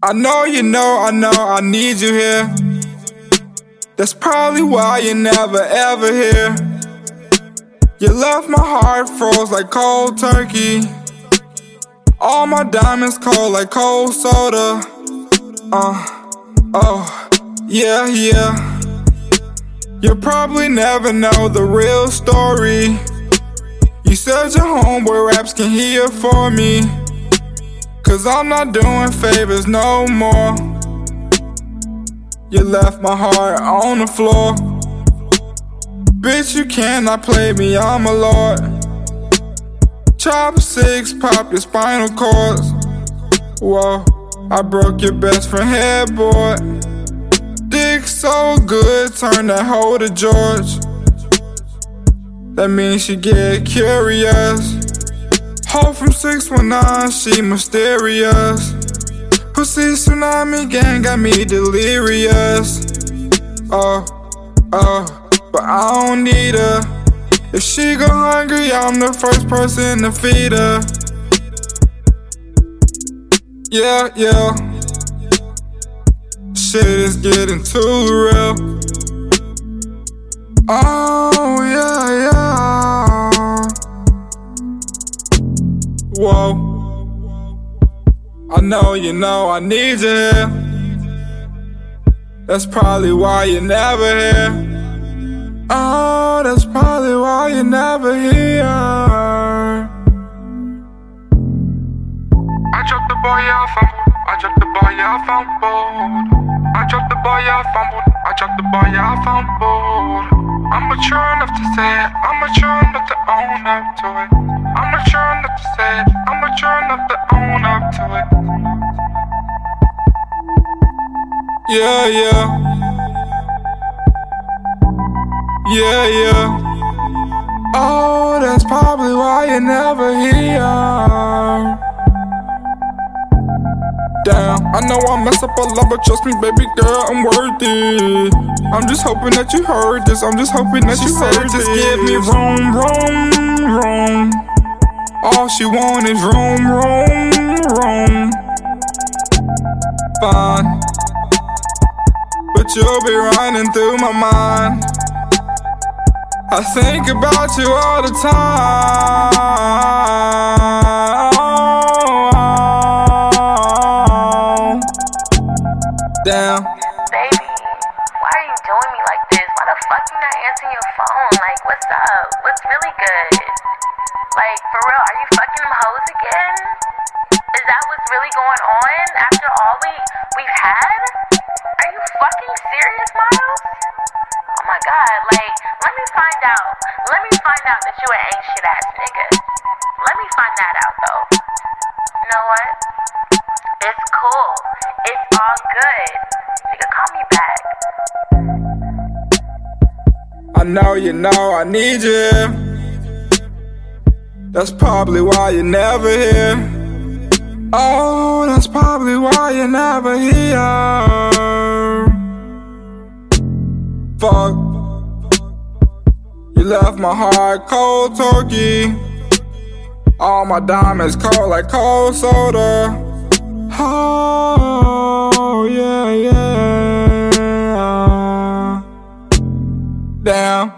I know you know, I know, I need you here. That's probably why you're never ever here. You left my heart froze like cold turkey. All my diamonds cold like cold soda. Uh, oh, yeah, yeah. You'll probably never know the real story. You said your homeboy raps can hear for me. Cause I'm not doing favors no more. You left my heart on the floor. Bitch, you cannot play me, I'm a lord. Chop six, pop your spinal cords. Whoa, I broke your best friend headboard. Dick so good, turn that hoe to George. That means she get curious. Hoe from 619, she mysterious. Pussy tsunami gang got me delirious. Oh, oh, but I don't need her. If she go hungry, I'm the first person to feed her. Yeah, yeah. Shit is getting too real. Oh, Whoa. I know you know I need you. That's probably why you're never here. Oh, that's probably why you're never here. I dropped the boy, fumbled. I dropped the boy, I fumbled. I dropped the boy, I fumbled. I dropped the boy, I fumbled. I'm mature enough to say it. I'm mature enough to own up to it. I'm mature enough to. I'm mature enough to own up to it. Yeah, yeah. Yeah, yeah. Oh, that's probably why you're never here. Damn, I know I mess up a lot, but trust me, baby girl, I'm worthy. I'm just hoping that you heard this. I'm just hoping that you said, heard this. Give me room, room, room. All she want is room, room, room. Fine, but you'll be running through my mind. I think about you all the time. Like, for real, are you fucking them hoes again? Is that what's really going on after all we we've had? Are you fucking serious, Miles? Oh my god, like, let me find out. Let me find out that you an shit ass nigga. Let me find that out though. You know what? It's cool. It's all good. Nigga, call me back. I know you know I need you. That's probably why you're never here. Oh, that's probably why you're never here. Fuck. You left my heart cold turkey. All my diamonds cold like cold soda. Oh, yeah, yeah. Damn.